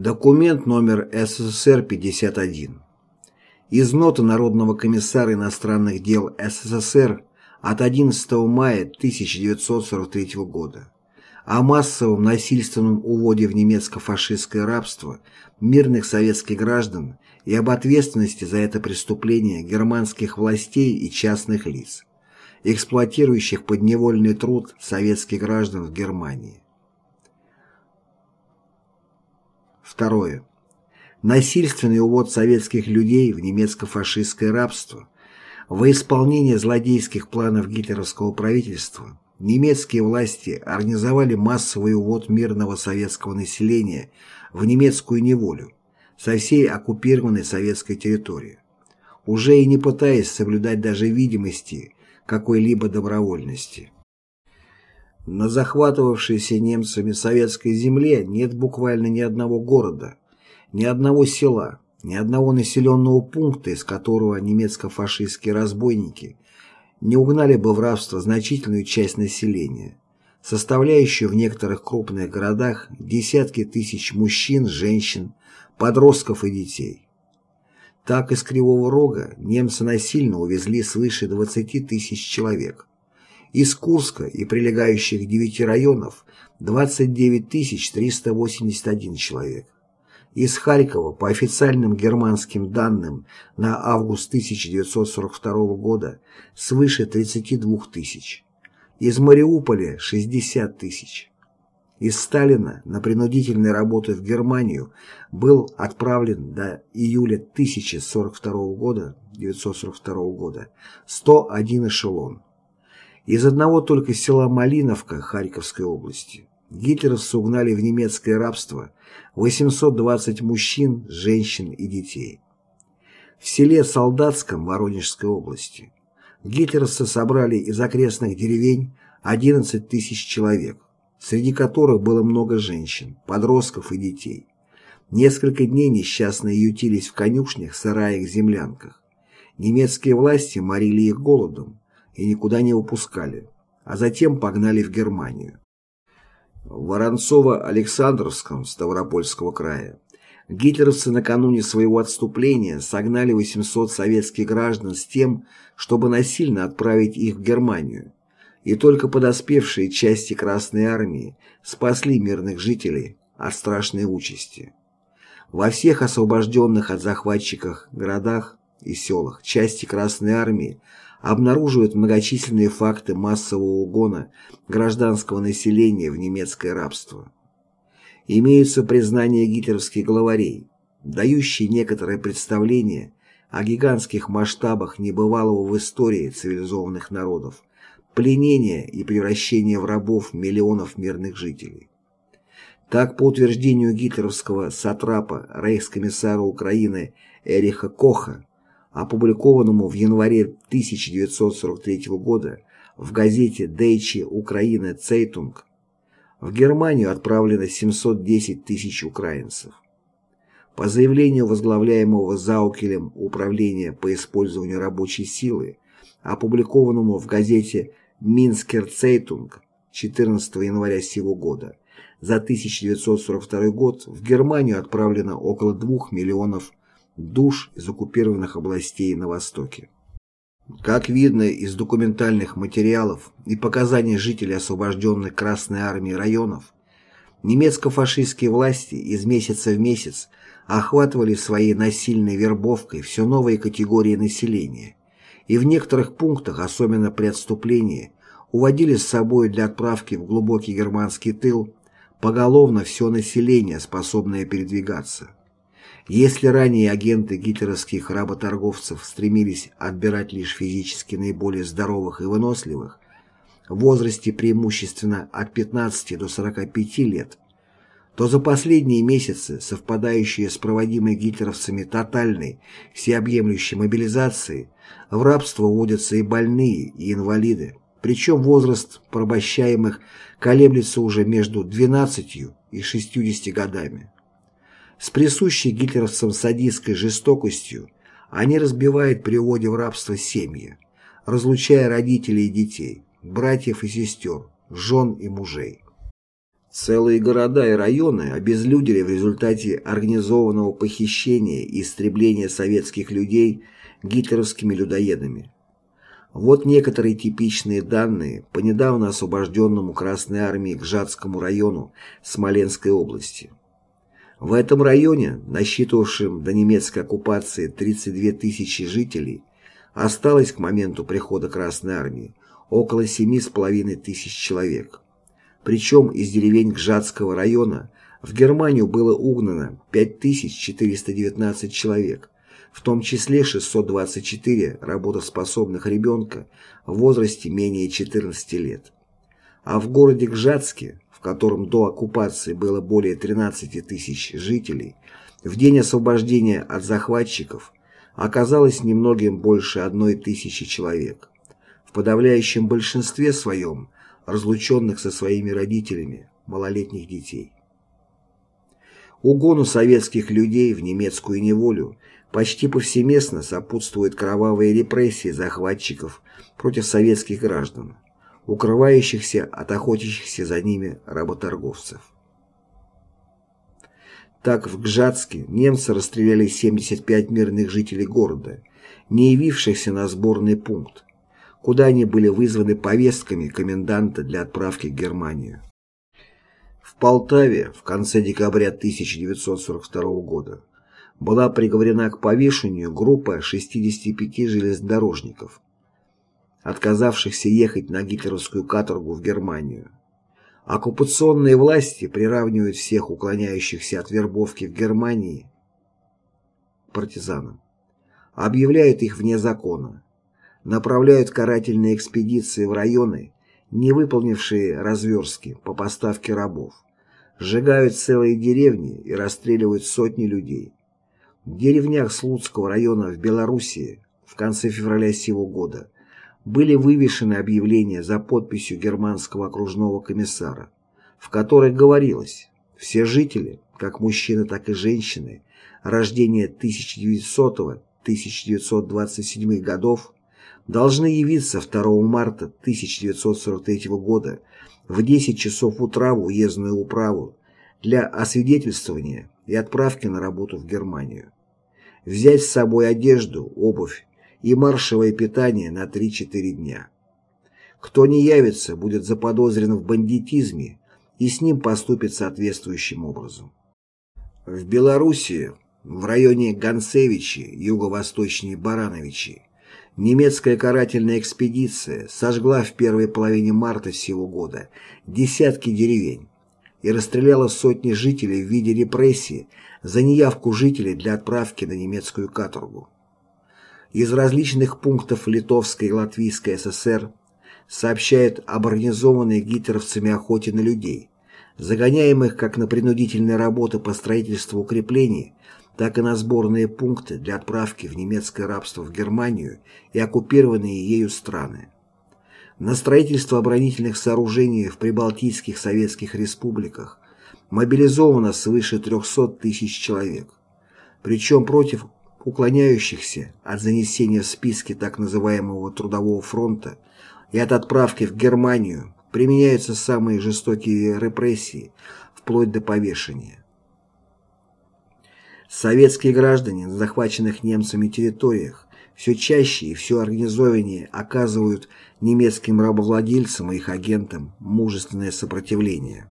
Документ номер СССР-51. Из ноты Народного комиссара иностранных дел СССР от 11 мая 1943 года о массовом насильственном уводе в немецко-фашистское рабство мирных советских граждан и об ответственности за это преступление германских властей и частных лиц, эксплуатирующих подневольный труд советских граждан в Германии. Второе. Насильственный увод советских людей в немецко-фашистское рабство во исполнение злодейских планов гитлеровского правительства немецкие власти организовали массовый увод мирного советского населения в немецкую неволю со всей оккупированной советской территории, уже и не пытаясь соблюдать даже видимости какой-либо добровольности. На захватывавшейся немцами советской земле нет буквально ни одного города, ни одного села, ни одного населенного пункта, из которого немецко-фашистские разбойники не угнали бы в рабство значительную часть населения, составляющую в некоторых крупных городах десятки тысяч мужчин, женщин, подростков и детей. Так из Кривого Рога немцы насильно увезли свыше 20 тысяч человек, из Курска и прилегающих девяти районов 29 381 человек. Из Харькова, по официальным германским данным, на август 1942 года свыше 32 тысяч. Из Мариуполя – 60 тысяч. Из Сталина на принудительные работы в Германию был отправлен до июля 1042 года, 942 года 101 эшелон. Из одного только села Малиновка Харьковской области гитлеровцы угнали в немецкое рабство 820 мужчин, женщин и детей. В селе Солдатском Воронежской области гитлеровцы собрали из окрестных деревень 11 тысяч человек, среди которых было много женщин, подростков и детей. Несколько дней несчастные ютились в конюшнях, сараях, землянках. Немецкие власти морили их голодом, и никуда не выпускали, а затем погнали в Германию. В Воронцово-Александровском Ставропольского края гитлеровцы накануне своего отступления согнали 800 советских граждан с тем, чтобы насильно отправить их в Германию, и только подоспевшие части Красной Армии спасли мирных жителей от страшной участи. Во всех освобожденных от захватчиков городах и селах части Красной Армии обнаруживают многочисленные факты массового угона гражданского населения в немецкое рабство. Имеются признания гитлеровских главарей, дающие некоторое представление о гигантских масштабах небывалого в истории цивилизованных народов, пленения и превращения в рабов миллионов мирных жителей. Так, по утверждению гитлеровского сатрапа рейхскомиссара Украины Эриха Коха, опубликованному в январе 1943 года в газете Deutsche Ukraine Zeitung, в Германию отправлено 710 тысяч украинцев. По заявлению возглавляемого Заукелем Управления по использованию рабочей силы, опубликованному в газете Minsker Zeitung 14 января сего года, за 1942 год в Германию отправлено около 2 миллионов душ из оккупированных областей на Востоке. Как видно из документальных материалов и показаний жителей освобожденных Красной Армией районов, немецко-фашистские власти из месяца в месяц охватывали своей насильной вербовкой все новые категории населения и в некоторых пунктах, особенно при отступлении, уводили с собой для отправки в глубокий германский тыл поголовно все население, способное передвигаться. Если ранее агенты гитлеровских работорговцев стремились отбирать лишь физически наиболее здоровых и выносливых, в возрасте преимущественно от 15 до 45 лет, то за последние месяцы, совпадающие с проводимой гитлеровцами тотальной, всеобъемлющей мобилизацией, в рабство вводятся и больные, и инвалиды, причем возраст порабощаемых колеблется уже между 12 и 60 годами. С присущей гитлеровцам садистской жестокостью они разбивают при уводе в рабство семьи, разлучая родителей и детей, братьев и сестер, жен и мужей. Целые города и районы обезлюдили в результате организованного похищения и истребления советских людей гитлеровскими людоедами. Вот некоторые типичные данные по недавно освобожденному Красной Армией Гжатскому району Смоленской области. В этом районе, насчитывавшем до немецкой оккупации 32 тысячи жителей, осталось к моменту прихода Красной Армии около 7,5 тысяч человек. Причем из деревень Гжатского района в Германию было угнано 5419 человек, в том числе 624 работоспособных ребенка в возрасте менее 14 лет. А в городе Гжатске, в котором до оккупации было более 13 тысяч жителей, в день освобождения от захватчиков оказалось немногим больше одной тысячи человек. В подавляющем большинстве своем разлученных со своими родителями, малолетних детей. Угону советских людей в немецкую неволю почти повсеместно сопутствуют кровавые репрессии захватчиков против советских граждан, укрывающихся от охотящихся за ними работорговцев. Так в Гжатске немцы расстреляли 75 мирных жителей города, не явившихся на сборный пункт, куда они были вызваны повестками коменданта для отправки в Германию. В Полтаве в конце декабря 1942 года была приговорена к повешению группа 65 железнодорожников, отказавшихся ехать на гитлеровскую каторгу в Германию. Оккупационные власти приравнивают всех уклоняющихся от вербовки в Германии партизанам, объявляют их вне закона, направляют карательные экспедиции в районы, не выполнившие разверстки по поставке рабов, сжигают целые деревни и расстреливают сотни людей. В деревнях Слуцкого района в Белоруссии в конце февраля сего года были вывешены объявления за подписью германского окружного комиссара, в которых говорилось «Все жители, как мужчины, так и женщины, рождения 1900-1927 годов должны явиться 2 марта 1943 года в 10 часов утра в уездную управу для освидетельствования и отправки на работу в Германию. Взять с собой одежду, обувь и маршевое питание на 3-4 дня. Кто не явится, будет заподозрен в бандитизме и с ним поступит соответствующим образом. В Белоруссии, в районе Гонцевичи, юго-восточнее Барановичи, Немецкая карательная экспедиция сожгла в первой половине марта сего года десятки деревень и расстреляла сотни жителей в виде репрессий за неявку жителей для отправки на немецкую каторгу. Из различных пунктов Литовской и Латвийской ССР сообщают об организованной гитлеровцами охоте на людей, загоняемых как на принудительные работы по строительству укреплений, так и на сборные пункты для отправки в немецкое рабство в Германию и оккупированные ею страны. На строительство оборонительных сооружений в прибалтийских советских республиках мобилизовано свыше 300 тысяч человек, причем против уклоняющихся от занесения в списки так называемого Трудового фронта и от отправки в Германию применяются самые жестокие репрессии, вплоть до повешения. Советские граждане на захваченных немцами территориях все чаще и все организованнее оказывают немецким рабовладельцам и их агентам мужественное сопротивление.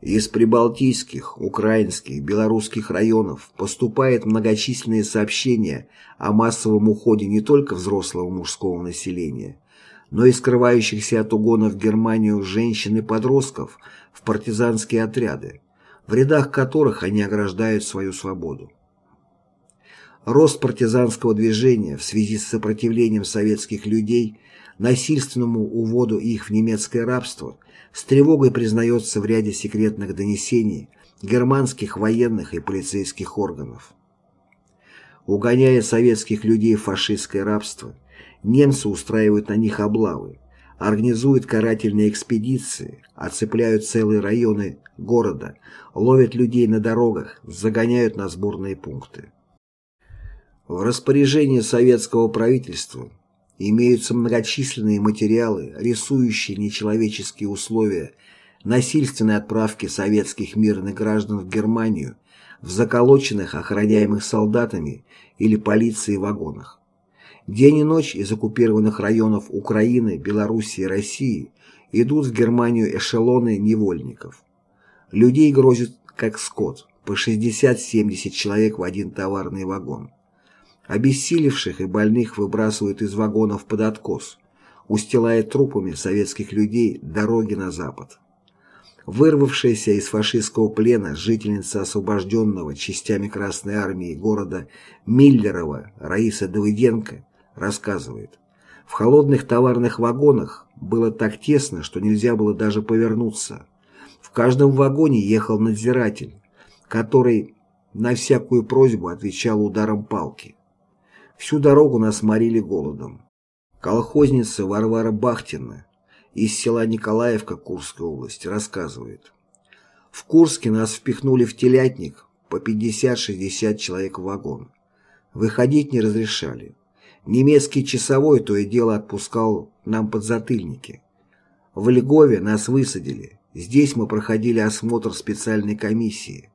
Из прибалтийских, украинских, белорусских районов поступают многочисленные сообщения о массовом уходе не только взрослого мужского населения, но и скрывающихся от угона в Германию женщин и подростков в партизанские отряды, в рядах которых они ограждают свою свободу. Рост партизанского движения в связи с сопротивлением советских людей насильственному уводу их в немецкое рабство с тревогой признается в ряде секретных донесений германских военных и полицейских органов. Угоняя советских людей в фашистское рабство, немцы устраивают на них облавы, организуют карательные экспедиции, оцепляют целые районы города, ловят людей на дорогах, загоняют на сборные пункты. В распоряжении советского правительства имеются многочисленные материалы, рисующие нечеловеческие условия насильственной отправки советских мирных граждан в Германию в заколоченных, охраняемых солдатами или полицией вагонах. День и ночь из оккупированных районов Украины, Белоруссии и России идут в Германию эшелоны невольников. Людей грозят как скот, по 60-70 человек в один товарный вагон. Обессилевших и больных выбрасывают из вагонов под откос, устилая трупами советских людей дороги на запад. Вырвавшаяся из фашистского плена жительница освобожденного частями Красной Армии города Миллерово Раиса Давыденко рассказывает, в холодных товарных вагонах было так тесно, что нельзя было даже повернуться. В каждом вагоне ехал надзиратель, который на всякую просьбу отвечал ударом палки. Всю дорогу нас морили голодом. Колхозница Варвара Бахтина из села Николаевка Курской области рассказывает. В Курске нас впихнули в телятник по 50-60 человек в вагон. Выходить не разрешали. Немецкий часовой то и дело отпускал нам подзатыльники. В Льгове нас высадили. Здесь мы проходили осмотр специальной комиссии.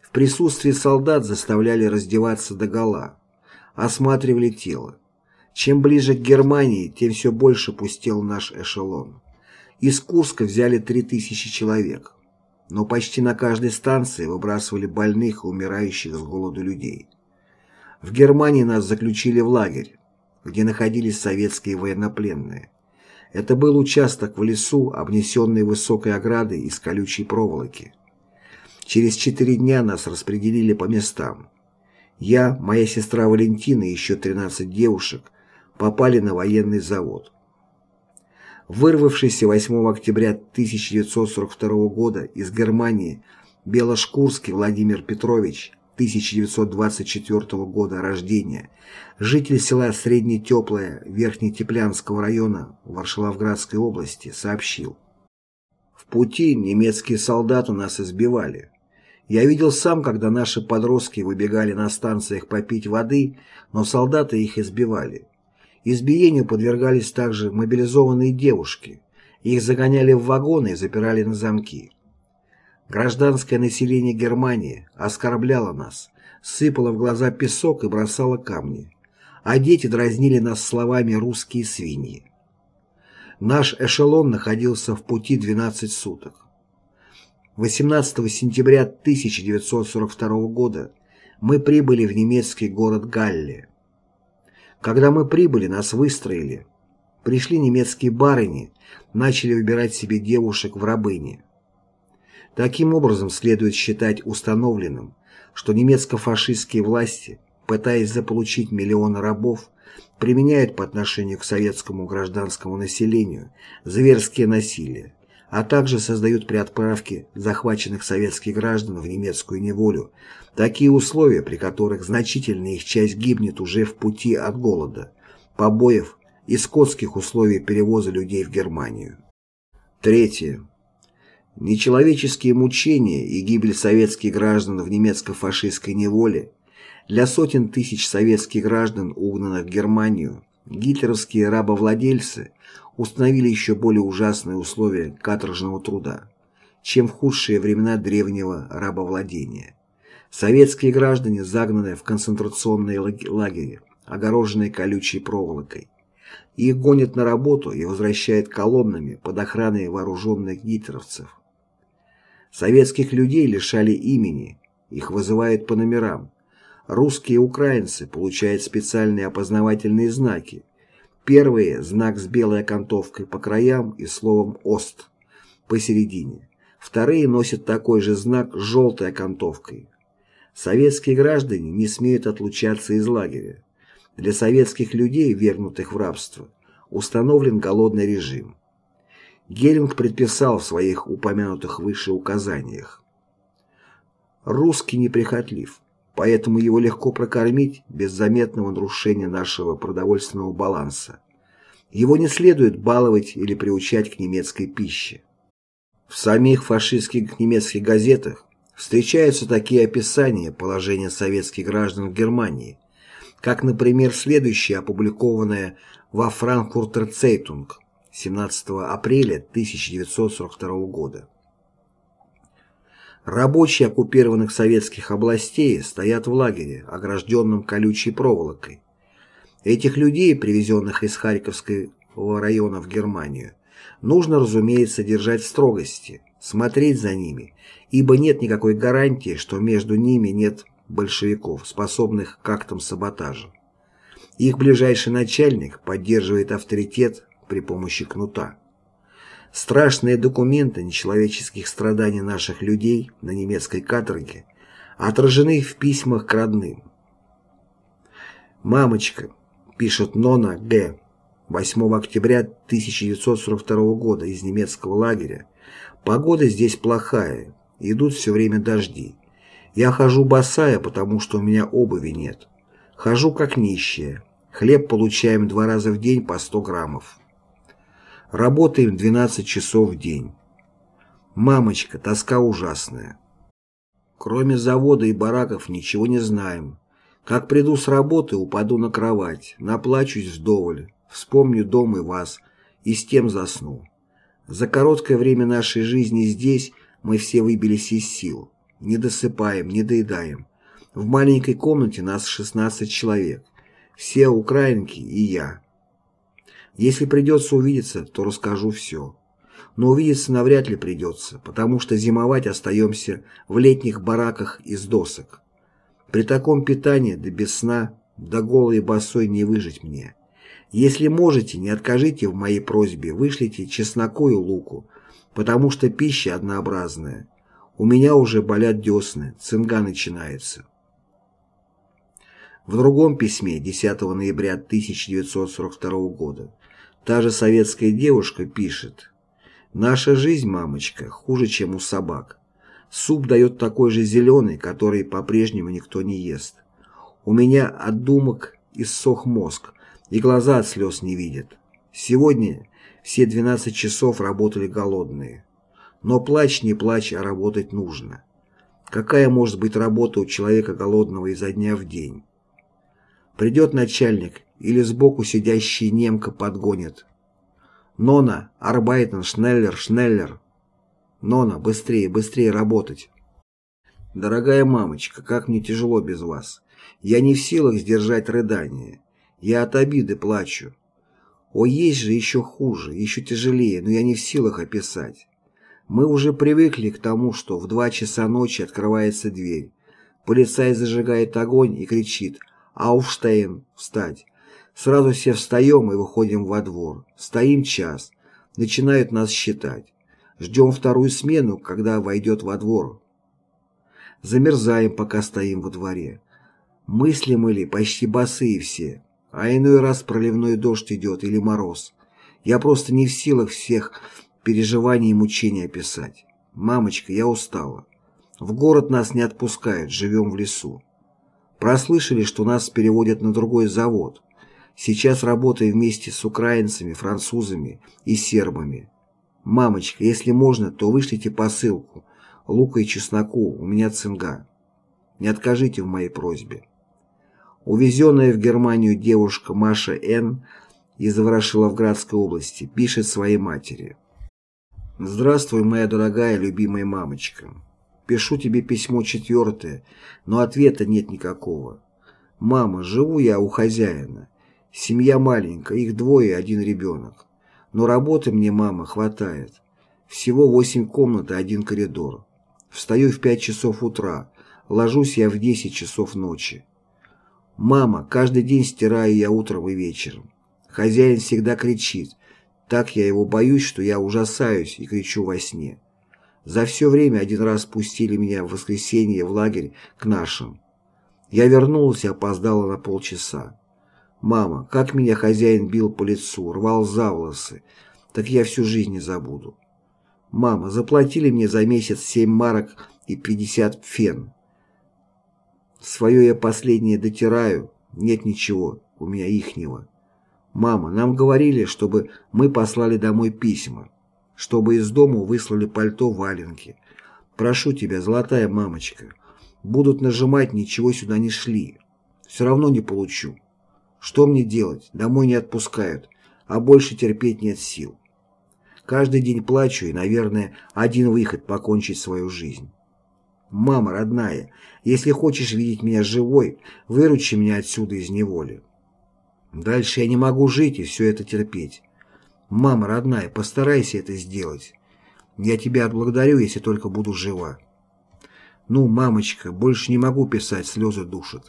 В присутствии солдат заставляли раздеваться догола. Осматривали тело. Чем ближе к Германии, тем все больше пустел наш эшелон. Из Курска взяли 3000 человек. Но почти на каждой станции выбрасывали больных и умирающих с голоду людей. В Германии нас заключили в лагерь, где находились советские военнопленные. Это был участок в лесу, обнесенный высокой оградой из колючей проволоки. Через четыре дня нас распределили по местам. Я, моя сестра Валентина и еще 13 девушек попали на военный завод. Вырвавшийся 8 октября 1942 года из Германии Белошкурский Владимир Петрович 1924 года рождения, житель села Среднетеплое Верхнетеплянского района Варшавградской области, сообщил. В пути немецкие солдаты нас избивали. Я видел сам, когда наши подростки выбегали на станциях попить воды, но солдаты их избивали. Избиению подвергались также мобилизованные девушки. Их загоняли в вагоны и запирали на замки. Гражданское население Германии оскорбляло нас, сыпало в глаза песок и бросало камни, а дети дразнили нас словами «русские свиньи». Наш эшелон находился в пути 12 суток. 18 сентября 1942 года мы прибыли в немецкий город Галле. Когда мы прибыли, нас выстроили. Пришли немецкие барыни, начали выбирать себе девушек в рабыни. Таким образом, следует считать установленным, что немецко-фашистские власти, пытаясь заполучить миллионы рабов, применяют по отношению к советскому гражданскому населению зверские насилия, а также создают при отправке захваченных советских граждан в немецкую неволю такие условия, при которых значительная их часть гибнет уже в пути от голода, побоев и скотских условий перевоза людей в Германию. Третье. Нечеловеческие мучения и гибель советских граждан в немецко-фашистской неволе для сотен тысяч советских граждан, угнанных в Германию, гитлеровские рабовладельцы установили еще более ужасные условия каторжного труда, чем в худшие времена древнего рабовладения. Советские граждане загнаны в концентрационные лагеря, огороженные колючей проволокой. Их гонят на работу и возвращают колоннами под охраной вооруженных гитлеровцев. Советских людей лишали имени, их вызывают по номерам. Русские и украинцы получают специальные опознавательные знаки. Первые – знак с белой окантовкой по краям и словом «Ост» посередине. Вторые носят такой же знак с желтой окантовкой. Советские граждане не смеют отлучаться из лагеря. Для советских людей, вернутых в рабство, установлен голодный режим. Геринг предписал в своих упомянутых выше указаниях. Русский неприхотлив, поэтому его легко прокормить без заметного нарушения нашего продовольственного баланса. Его не следует баловать или приучать к немецкой пище. В самих фашистских немецких газетах встречаются такие описания положения советских граждан в Германии, как, например, следующее опубликованное во Франкфуртер Цейтунг 17 апреля 1942 года. Рабочие оккупированных советских областей стоят в лагере, огражденном колючей проволокой. Этих людей, привезенных из Харьковского района в Германию, нужно, разумеется, держать в строгости, смотреть за ними, ибо нет никакой гарантии, что между ними нет большевиков, способных к актам саботажа. Их ближайший начальник поддерживает авторитет при помощи кнута. Страшные документы нечеловеческих страданий наших людей на немецкой каторге отражены в письмах к родным. «Мамочка», пишет Нона Г. 8 октября 1942 года из немецкого лагеря, «погода здесь плохая, идут все время дожди. Я хожу босая, потому что у меня обуви нет. Хожу как нищая. Хлеб получаем два раза в день по 100 граммов. Работаем 12 часов в день. Мамочка, тоска ужасная. Кроме завода и бараков ничего не знаем. Как приду с работы, упаду на кровать, наплачусь вдоволь, вспомню дом и вас, и с тем засну. За короткое время нашей жизни здесь мы все выбились из сил. Не досыпаем, не доедаем. В маленькой комнате нас 16 человек. Все украинки и я. Если придется увидеться, то расскажу все. Но увидеться навряд ли придется, потому что зимовать остаемся в летних бараках из досок. При таком питании, да без сна, да голой и босой не выжить мне. Если можете, не откажите в моей просьбе, вышлите чесноку и луку, потому что пища однообразная. У меня уже болят десны, цинга начинается. В другом письме 10 ноября 1942 года та же советская девушка пишет «Наша жизнь, мамочка, хуже, чем у собак. Суп дает такой же зеленый, который по-прежнему никто не ест. У меня от думок иссох мозг, и глаза от слез не видят. Сегодня все 12 часов работали голодные. Но плачь не плачь, а работать нужно. Какая может быть работа у человека голодного изо дня в день? Придет начальник, или сбоку сидящий немка подгонит. «Нона, Арбайтен, Шнеллер, Шнеллер!» «Нона, быстрее, быстрее работать!» «Дорогая мамочка, как мне тяжело без вас. Я не в силах сдержать рыдание. Я от обиды плачу. О, есть же еще хуже, еще тяжелее, но я не в силах описать. Мы уже привыкли к тому, что в два часа ночи открывается дверь. Полицай зажигает огонь и кричит Ауфштейн, встать. Сразу все встаем и выходим во двор. Стоим час. Начинают нас считать. Ждем вторую смену, когда войдет во двор. Замерзаем, пока стоим во дворе. Мыслим или почти босые все. А иной раз проливной дождь идет или мороз. Я просто не в силах всех переживаний и мучений описать. Мамочка, я устала. В город нас не отпускают, живем в лесу. Прослышали, что нас переводят на другой завод. Сейчас работаю вместе с украинцами, французами и сербами. Мамочка, если можно, то вышлите посылку. Лука и чесноку, у меня цинга. Не откажите в моей просьбе. Увезенная в Германию девушка Маша Н. из Ворошиловградской области пишет своей матери. «Здравствуй, моя дорогая, любимая мамочка. Пишу тебе письмо четвертое, но ответа нет никакого. Мама, живу я у хозяина. Семья маленькая, их двое, один ребенок. Но работы мне, мама, хватает. Всего восемь комнат и один коридор. Встаю в пять часов утра, ложусь я в десять часов ночи. Мама, каждый день стираю я утром и вечером. Хозяин всегда кричит. Так я его боюсь, что я ужасаюсь и кричу во сне. За все время один раз пустили меня в воскресенье в лагерь к нашим. Я вернулся и опоздала на полчаса. Мама, как меня хозяин бил по лицу, рвал за волосы, так я всю жизнь не забуду. Мама, заплатили мне за месяц семь марок и пятьдесят фен. Свое я последнее дотираю, нет ничего, у меня ихнего. Мама, нам говорили, чтобы мы послали домой письма чтобы из дому выслали пальто валенки. Прошу тебя, золотая мамочка, будут нажимать, ничего сюда не шли. Все равно не получу. Что мне делать? Домой не отпускают, а больше терпеть нет сил. Каждый день плачу и, наверное, один выход покончить свою жизнь. Мама родная, если хочешь видеть меня живой, выручи меня отсюда из неволи. Дальше я не могу жить и все это терпеть. Мама родная, постарайся это сделать. Я тебя отблагодарю, если только буду жива. Ну, мамочка, больше не могу писать, слезы душат.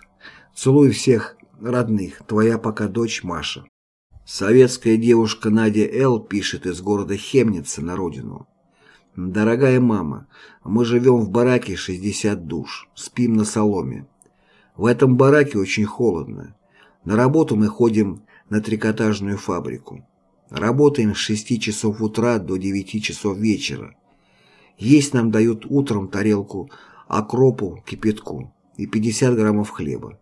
Целую всех родных, твоя пока дочь Маша. Советская девушка Надя Л. пишет из города Хемница на родину. «Дорогая мама, мы живем в бараке 60 душ, спим на соломе. В этом бараке очень холодно. На работу мы ходим на трикотажную фабрику. Работаем с 6 часов утра до 9 часов вечера. Есть нам дают утром тарелку окропу, кипятку и 50 граммов хлеба.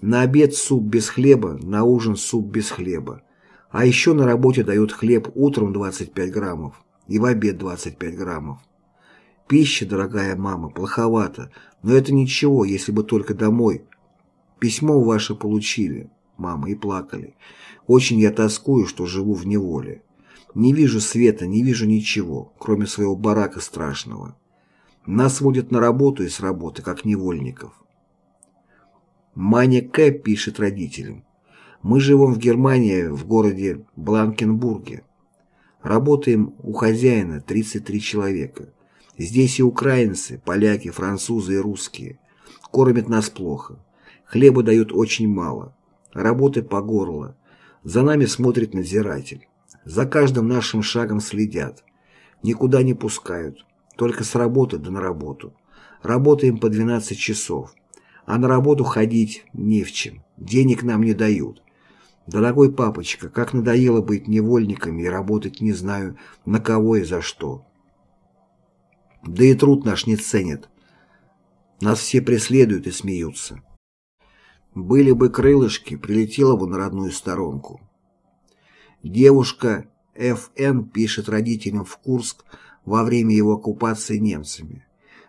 На обед суп без хлеба, на ужин суп без хлеба. А еще на работе дают хлеб утром 25 граммов и в обед 25 граммов. Пища, дорогая мама, плоховато, но это ничего, если бы только домой. Письмо ваше получили, мама, и плакали. Очень я тоскую, что живу в неволе. Не вижу света, не вижу ничего, кроме своего барака страшного. Нас водят на работу и с работы, как невольников. Маня К. пишет родителям. Мы живем в Германии, в городе Бланкенбурге. Работаем у хозяина 33 человека. Здесь и украинцы, поляки, французы и русские. Кормят нас плохо. Хлеба дают очень мало. Работы по горло. За нами смотрит надзиратель. За каждым нашим шагом следят. Никуда не пускают. Только с работы да на работу. Работаем по 12 часов. А на работу ходить не в чем. Денег нам не дают. Дорогой папочка, как надоело быть невольниками и работать не знаю на кого и за что. Да и труд наш не ценят. Нас все преследуют и смеются. Были бы крылышки, прилетела бы на родную сторонку. Девушка Ф.Н. пишет родителям в Курск во время его оккупации немцами.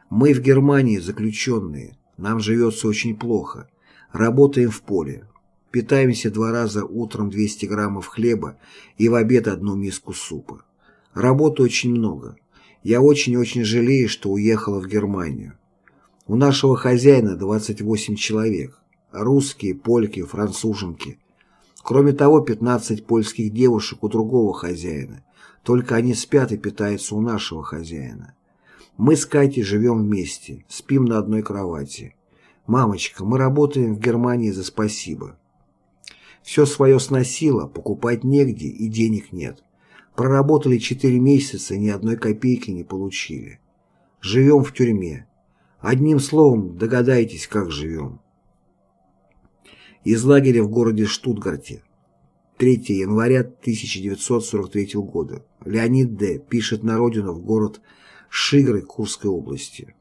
«Мы в Германии заключенные, нам живется очень плохо, работаем в поле, Питаемся два раза утром 200 граммов хлеба и в обед одну миску супа. Работы очень много. Я очень-очень жалею, что уехала в Германию. У нашего хозяина 28 человек. Русские, польки, француженки. Кроме того, 15 польских девушек у другого хозяина. Только они спят и питаются у нашего хозяина. Мы с Катей живем вместе, спим на одной кровати. Мамочка, мы работаем в Германии за спасибо. Все свое сносило, покупать негде и денег нет. Проработали четыре месяца и ни одной копейки не получили. Живем в тюрьме. Одним словом, догадайтесь, как живем. Из лагеря в городе Штутгарте. 3 января 1943 года. Леонид Д. пишет на родину в город Шигры Курской области.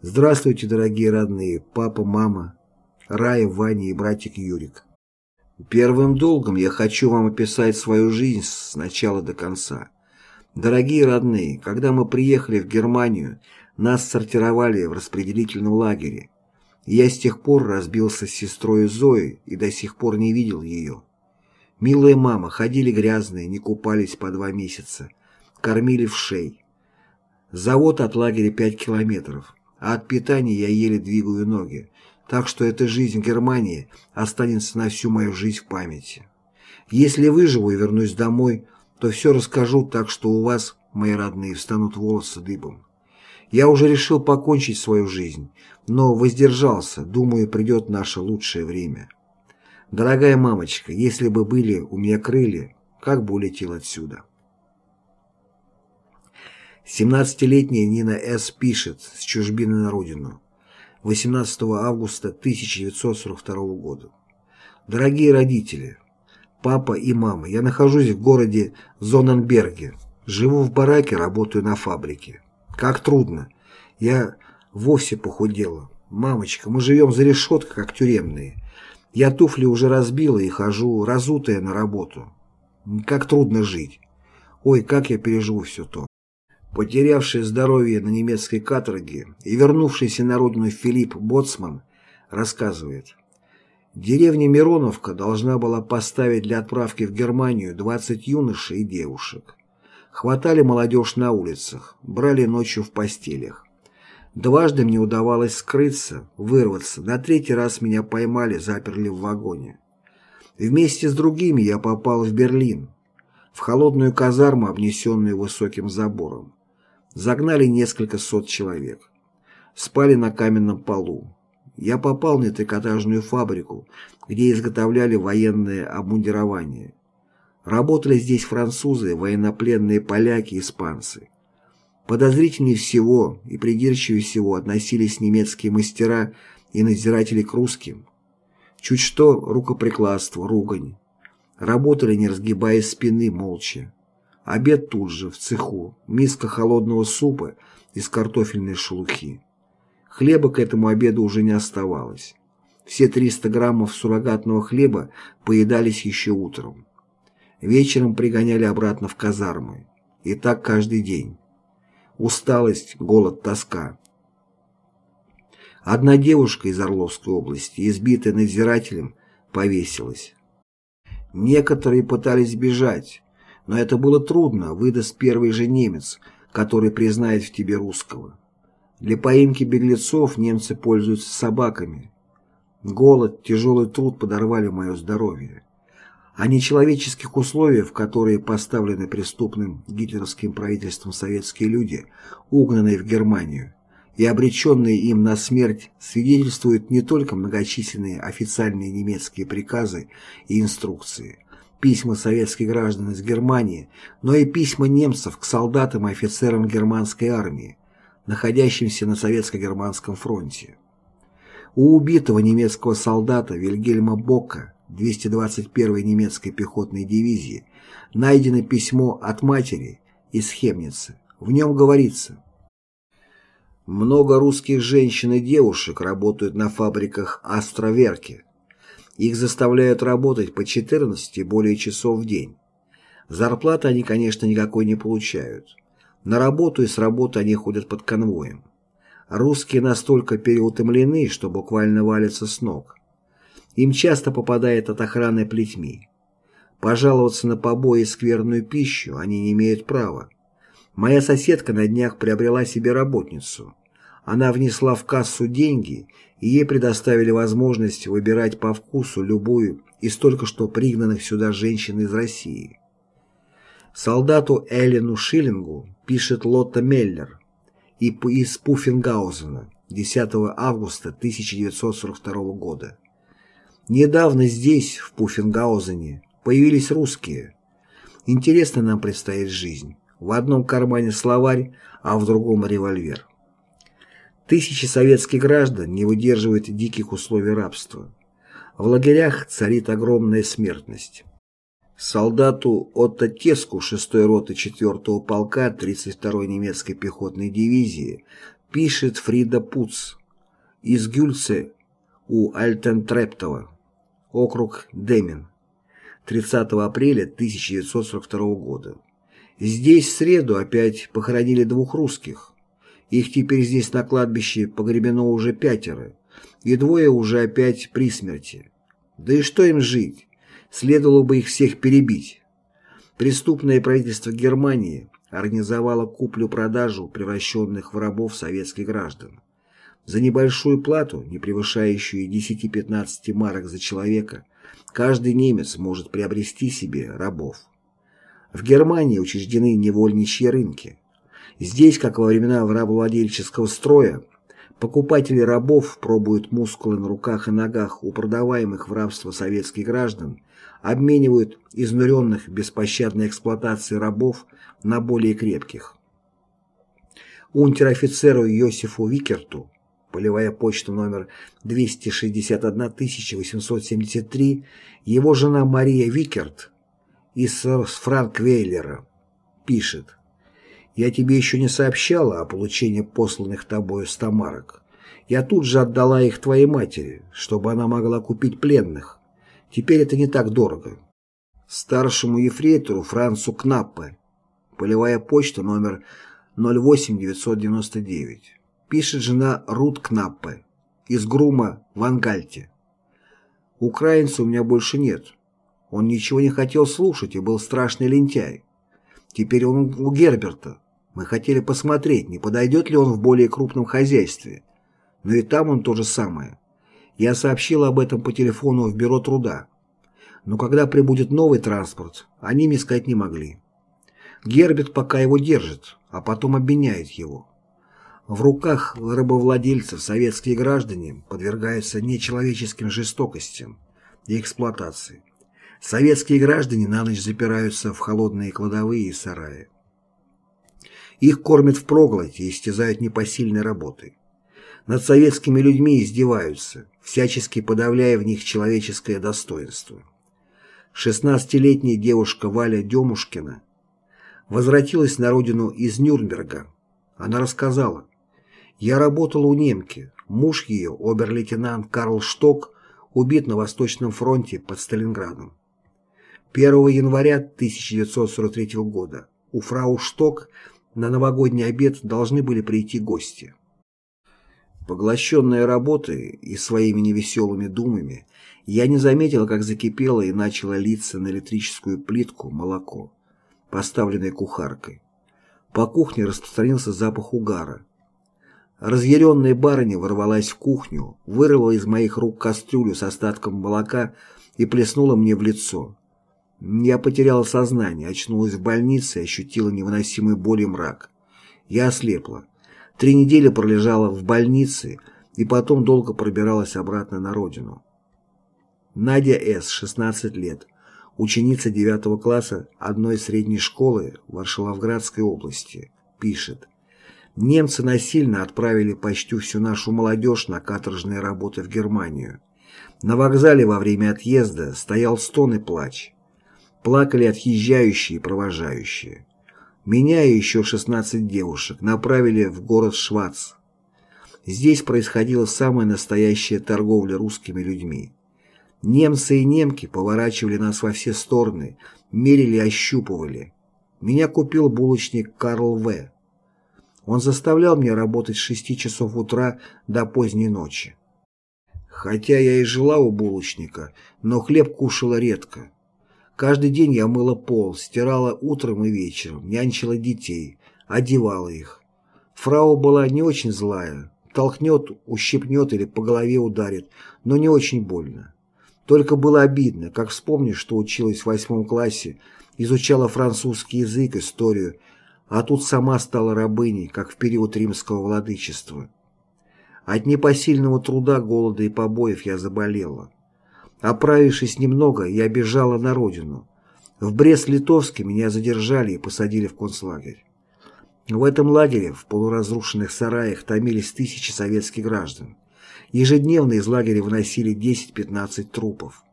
Здравствуйте, дорогие родные, папа, мама, Рая, Ваня и братик Юрик. Первым долгом я хочу вам описать свою жизнь с начала до конца. Дорогие родные, когда мы приехали в Германию, нас сортировали в распределительном лагере. Я с тех пор разбился с сестрой Зоей и до сих пор не видел ее. Милая мама, ходили грязные, не купались по два месяца, кормили в шей. Завод от лагеря пять километров, а от питания я еле двигаю ноги, так что эта жизнь Германии останется на всю мою жизнь в памяти. Если выживу и вернусь домой, то все расскажу так, что у вас, мои родные, встанут волосы дыбом. Я уже решил покончить свою жизнь, но воздержался, думаю, придет наше лучшее время. Дорогая мамочка, если бы были у меня крылья, как бы улетел отсюда. 17-летняя Нина С. пишет с чужбины на родину. 18 августа 1942 года. Дорогие родители, папа и мама, я нахожусь в городе Зоненберге. Живу в бараке, работаю на фабрике. Как трудно. Я вовсе похудела. Мамочка, мы живем за решеткой, как тюремные. Я туфли уже разбила и хожу разутая на работу. Как трудно жить. Ой, как я переживу все то. Потерявший здоровье на немецкой каторге и вернувшийся на родину Филипп Боцман рассказывает. Деревня Мироновка должна была поставить для отправки в Германию 20 юношей и девушек. Хватали молодежь на улицах, брали ночью в постелях. Дважды мне удавалось скрыться, вырваться, на третий раз меня поймали, заперли в вагоне. Вместе с другими я попал в Берлин, в холодную казарму, обнесенную высоким забором. Загнали несколько сот человек. Спали на каменном полу. Я попал на трикотажную фабрику, где изготовляли военное обмундирование. Работали здесь французы, военнопленные поляки, испанцы. Подозрительнее всего и придирчивее всего относились немецкие мастера и надзиратели к русским. Чуть что рукоприкладство, ругань. Работали, не разгибая спины, молча. Обед тут же, в цеху, миска холодного супа из картофельной шелухи. Хлеба к этому обеду уже не оставалось. Все 300 граммов суррогатного хлеба поедались еще утром. Вечером пригоняли обратно в казармы. И так каждый день. Усталость, голод, тоска. Одна девушка из Орловской области, избитая надзирателем, повесилась. Некоторые пытались бежать, но это было трудно, выдаст первый же немец, который признает в тебе русского. Для поимки беглецов немцы пользуются собаками. Голод, тяжелый труд подорвали мое здоровье о нечеловеческих условиях, в которые поставлены преступным гитлеровским правительством советские люди, угнанные в Германию, и обреченные им на смерть, свидетельствуют не только многочисленные официальные немецкие приказы и инструкции, письма советских граждан из Германии, но и письма немцев к солдатам и офицерам германской армии, находящимся на советско-германском фронте. У убитого немецкого солдата Вильгельма Бока 221-й немецкой пехотной дивизии найдено письмо от матери из Хемницы. В нем говорится «Много русских женщин и девушек работают на фабриках Астроверки. Их заставляют работать по 14 и более часов в день. Зарплаты они, конечно, никакой не получают. На работу и с работы они ходят под конвоем. Русские настолько переутомлены, что буквально валятся с ног. Им часто попадает от охраны плетьми. Пожаловаться на побои и скверную пищу они не имеют права. Моя соседка на днях приобрела себе работницу. Она внесла в кассу деньги, и ей предоставили возможность выбирать по вкусу любую из только что пригнанных сюда женщин из России. Солдату Эллену Шиллингу пишет Лотта Меллер из Пуффенгаузена 10 августа 1942 года. Недавно здесь, в Пуффенгаузене, появились русские. Интересно нам предстоит жизнь. В одном кармане словарь, а в другом револьвер. Тысячи советских граждан не выдерживают диких условий рабства. В лагерях царит огромная смертность. Солдату Отто Теску 6-й роты 4-го полка 32-й немецкой пехотной дивизии пишет Фрида Пуц из Гюльце у Альтентрептова округ Демин, 30 апреля 1942 года. Здесь в среду опять похоронили двух русских. Их теперь здесь на кладбище погребено уже пятеро, и двое уже опять при смерти. Да и что им жить? Следовало бы их всех перебить. Преступное правительство Германии организовало куплю-продажу превращенных в рабов советских граждан. За небольшую плату, не превышающую 10-15 марок за человека, каждый немец может приобрести себе рабов. В Германии учреждены невольничьи рынки. Здесь, как во времена рабовладельческого строя, покупатели рабов пробуют мускулы на руках и ногах у продаваемых в рабство советских граждан, обменивают изнуренных беспощадной эксплуатацией рабов на более крепких. Унтер-офицеру Йосифу Викерту полевая почта номер 261873, его жена Мария Викерт из Франквейлера пишет «Я тебе еще не сообщала о получении посланных тобою ста марок. Я тут же отдала их твоей матери, чтобы она могла купить пленных. Теперь это не так дорого». Старшему ефрейтору Францу Кнаппе, полевая почта номер 08999 пишет жена Рут Кнаппе из Грума в Ангальте. Украинца у меня больше нет. Он ничего не хотел слушать и был страшный лентяй. Теперь он у Герберта. Мы хотели посмотреть, не подойдет ли он в более крупном хозяйстве. Но и там он то же самое. Я сообщил об этом по телефону в бюро труда. Но когда прибудет новый транспорт, они мне сказать не могли. Герберт пока его держит, а потом обменяет его. В руках рабовладельцев советские граждане подвергаются нечеловеческим жестокостям и эксплуатации. Советские граждане на ночь запираются в холодные кладовые и сараи. Их кормят впроголодь и истязают непосильной работой. Над советскими людьми издеваются, всячески подавляя в них человеческое достоинство. 16-летняя девушка Валя Демушкина возвратилась на родину из Нюрнберга. Она рассказала, «Я работала у немки, муж ее, обер-лейтенант Карл Шток, убит на Восточном фронте под Сталинградом. 1 января 1943 года у фрау Шток на новогодний обед должны были прийти гости. Поглощенная работой и своими невеселыми думами, я не заметила, как закипело и начало литься на электрическую плитку молоко, поставленное кухаркой. По кухне распространился запах угара. Разъяренная барыня ворвалась в кухню, вырвала из моих рук кастрюлю с остатком молока и плеснула мне в лицо. Я потеряла сознание, очнулась в больнице и ощутила невыносимый боль и мрак. Я ослепла. Три недели пролежала в больнице и потом долго пробиралась обратно на родину. Надя С., 16 лет, ученица 9 класса одной средней школы в Варшаловградской области, пишет. Немцы насильно отправили почти всю нашу молодежь на каторжные работы в Германию. На вокзале во время отъезда стоял стон и плач. Плакали отъезжающие и провожающие. Меня и еще 16 девушек направили в город Швац. Здесь происходила самая настоящая торговля русскими людьми. Немцы и немки поворачивали нас во все стороны, мерили ощупывали. Меня купил булочник Карл В. Он заставлял меня работать с 6 часов утра до поздней ночи. Хотя я и жила у булочника, но хлеб кушала редко. Каждый день я мыла пол, стирала утром и вечером, нянчила детей, одевала их. Фрау была не очень злая, толкнет, ущипнет или по голове ударит, но не очень больно. Только было обидно, как вспомнишь, что училась в восьмом классе, изучала французский язык, историю, а тут сама стала рабыней, как в период римского владычества. От непосильного труда, голода и побоев я заболела. Оправившись немного, я бежала на родину. В Брест-Литовске меня задержали и посадили в концлагерь. В этом лагере, в полуразрушенных сараях, томились тысячи советских граждан. Ежедневно из лагеря выносили 10-15 трупов.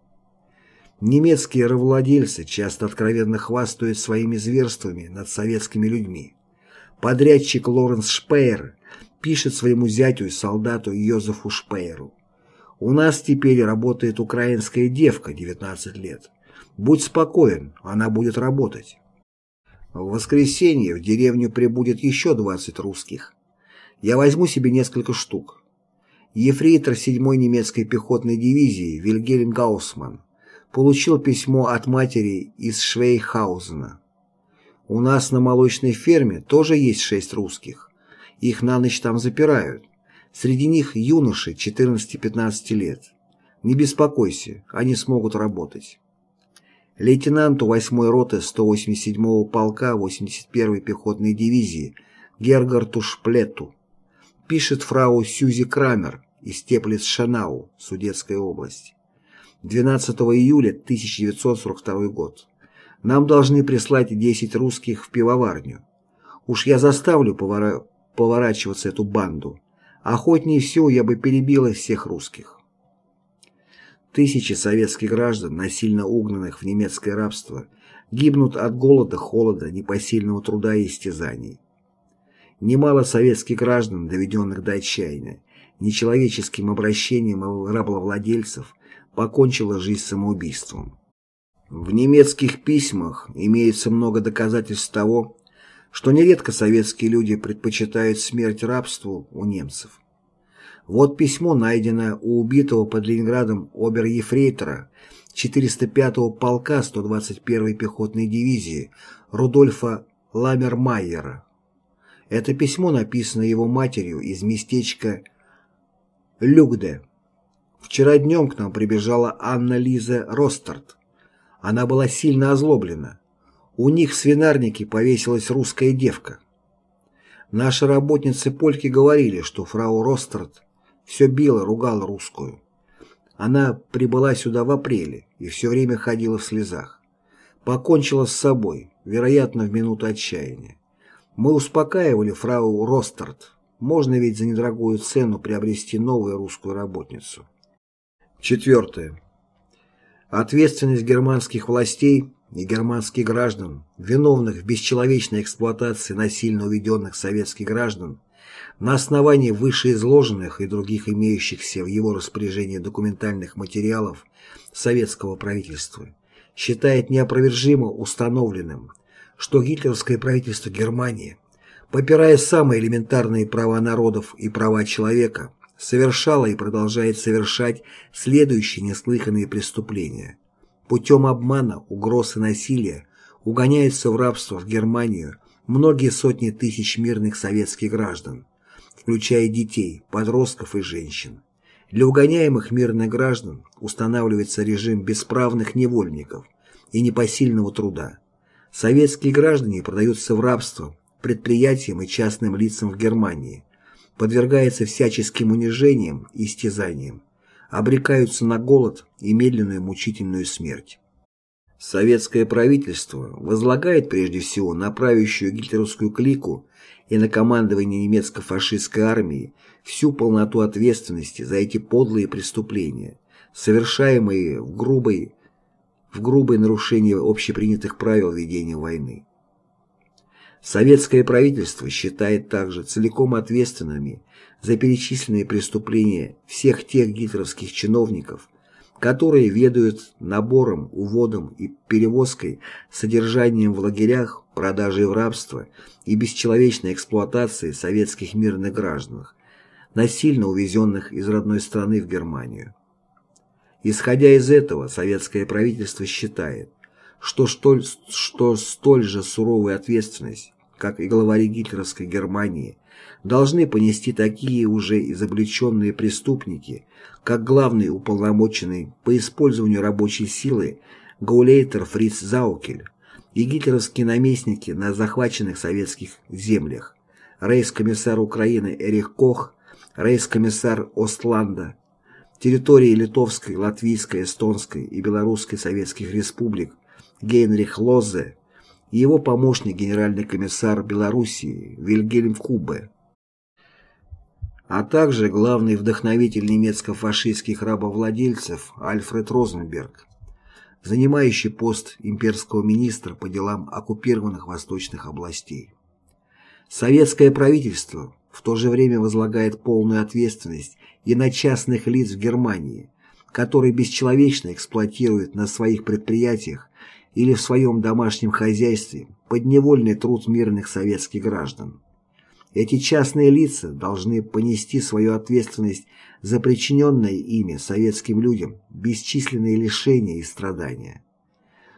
Немецкие рабовладельцы часто откровенно хвастают своими зверствами над советскими людьми. Подрядчик Лоренс Шпеер пишет своему зятю и солдату Йозефу Шпееру. У нас теперь работает украинская девка 19 лет. Будь спокоен, она будет работать. В воскресенье в деревню прибудет еще 20 русских. Я возьму себе несколько штук. Ефрейтор 7-й немецкой пехотной дивизии Вильгельм Гаусман получил письмо от матери из Швейхаузена. У нас на молочной ферме тоже есть шесть русских. Их на ночь там запирают. Среди них юноши 14-15 лет. Не беспокойся, они смогут работать. Лейтенанту 8-й роты 187-го полка 81-й пехотной дивизии Гергарту Шплету пишет фрау Сюзи Крамер из Теплиц-Шанау, Судетская область. 12 июля 1942 год. Нам должны прислать 10 русских в пивоварню. Уж я заставлю повора... поворачиваться эту банду. Охотнее всего я бы перебила всех русских. Тысячи советских граждан, насильно угнанных в немецкое рабство, гибнут от голода, холода, непосильного труда и истязаний. Немало советских граждан, доведенных до отчаяния, нечеловеческим обращением рабовладельцев, покончило жизнь самоубийством. В немецких письмах имеется много доказательств того, что нередко советские люди предпочитают смерть рабству у немцев. Вот письмо, найденное у убитого под Ленинградом обер-ефрейтора 405-го полка 121-й пехотной дивизии Рудольфа Ламермайера. Это письмо написано его матерью из местечка Люгде. Вчера днем к нам прибежала Анна-Лиза Ростарт. Она была сильно озлоблена. У них в свинарнике повесилась русская девка. Наши работницы Польки говорили, что фрау Ростарт все била, ругала русскую. Она прибыла сюда в апреле и все время ходила в слезах. Покончила с собой, вероятно, в минуту отчаяния. Мы успокаивали фрау Ростарт. Можно ведь за недорогую цену приобрести новую русскую работницу. Четвертое. Ответственность германских властей и германских граждан, виновных в бесчеловечной эксплуатации насильно уведенных советских граждан, на основании вышеизложенных и других имеющихся в его распоряжении документальных материалов советского правительства, считает неопровержимо установленным, что гитлеровское правительство Германии, попирая самые элементарные права народов и права человека, совершало и продолжает совершать следующие неслыханные преступления. Путем обмана, угроз и насилия угоняются в рабство в Германию многие сотни тысяч мирных советских граждан, включая детей, подростков и женщин. Для угоняемых мирных граждан устанавливается режим бесправных невольников и непосильного труда. Советские граждане продаются в рабство предприятиям и частным лицам в Германии, подвергаются всяческим унижениям и истязаниям, обрекаются на голод и медленную мучительную смерть. Советское правительство возлагает прежде всего на правящую гитлеровскую клику и на командование немецко-фашистской армии всю полноту ответственности за эти подлые преступления, совершаемые в грубой в грубое нарушение общепринятых правил ведения войны. Советское правительство считает также целиком ответственными за перечисленные преступления всех тех гитлеровских чиновников, которые ведают набором, уводом и перевозкой, содержанием в лагерях, продажей в рабство и бесчеловечной эксплуатацией советских мирных граждан, насильно увезенных из родной страны в Германию. Исходя из этого, советское правительство считает, что столь, что столь же суровую ответственность, как и главари гитлеровской Германии, должны понести такие уже изобличенные преступники, как главный уполномоченный по использованию рабочей силы Гаулейтер Фриц Заукель и гитлеровские наместники на захваченных советских землях, рейс-комиссар Украины Эрих Кох, рейс-комиссар Остланда, территории Литовской, Латвийской, Эстонской и Белорусской советских республик Гейнрих Лозе и его помощник генеральный комиссар Белоруссии Вильгельм Кубе, а также главный вдохновитель немецко-фашистских рабовладельцев Альфред Розенберг, занимающий пост имперского министра по делам оккупированных восточных областей. Советское правительство в то же время возлагает полную ответственность и на частных лиц в Германии, которые бесчеловечно эксплуатируют на своих предприятиях или в своем домашнем хозяйстве подневольный труд мирных советских граждан. Эти частные лица должны понести свою ответственность за причиненное ими советским людям бесчисленные лишения и страдания.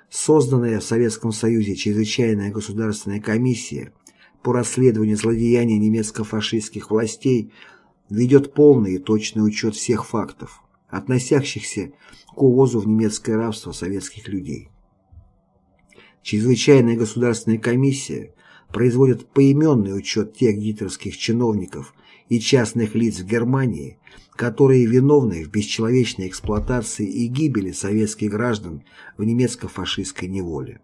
Созданная в Советском Союзе чрезвычайная государственная комиссия по расследованию злодеяний немецко-фашистских властей ведет полный и точный учет всех фактов, относящихся к увозу в немецкое рабство советских людей. Чрезвычайная государственная комиссия производит поименный учет тех гитлеровских чиновников и частных лиц в Германии, которые виновны в бесчеловечной эксплуатации и гибели советских граждан в немецко-фашистской неволе.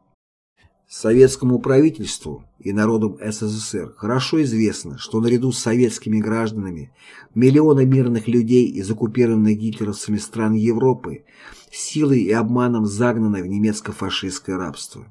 Советскому правительству и народам СССР хорошо известно, что наряду с советскими гражданами миллионы мирных людей из оккупированных гитлеровцами стран Европы силой и обманом загнаны в немецко-фашистское рабство.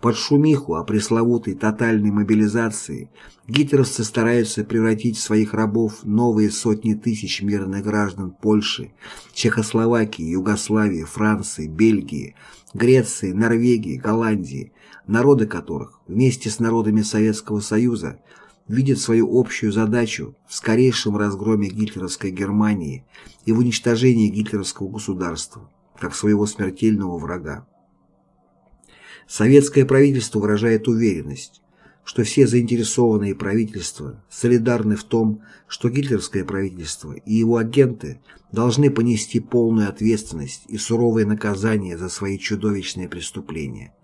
Под шумиху о пресловутой тотальной мобилизации гитлеровцы стараются превратить в своих рабов новые сотни тысяч мирных граждан Польши, Чехословакии, Югославии, Франции, Бельгии, Греции, Норвегии, Голландии, народы которых вместе с народами Советского Союза видят свою общую задачу в скорейшем разгроме гитлеровской Германии и в уничтожении гитлеровского государства, как своего смертельного врага. Советское правительство выражает уверенность, что все заинтересованные правительства солидарны в том, что гитлеровское правительство и его агенты должны понести полную ответственность и суровые наказания за свои чудовищные преступления,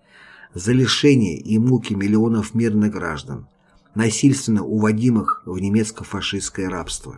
за лишение и муки миллионов мирных граждан, насильственно уводимых в немецко-фашистское рабство.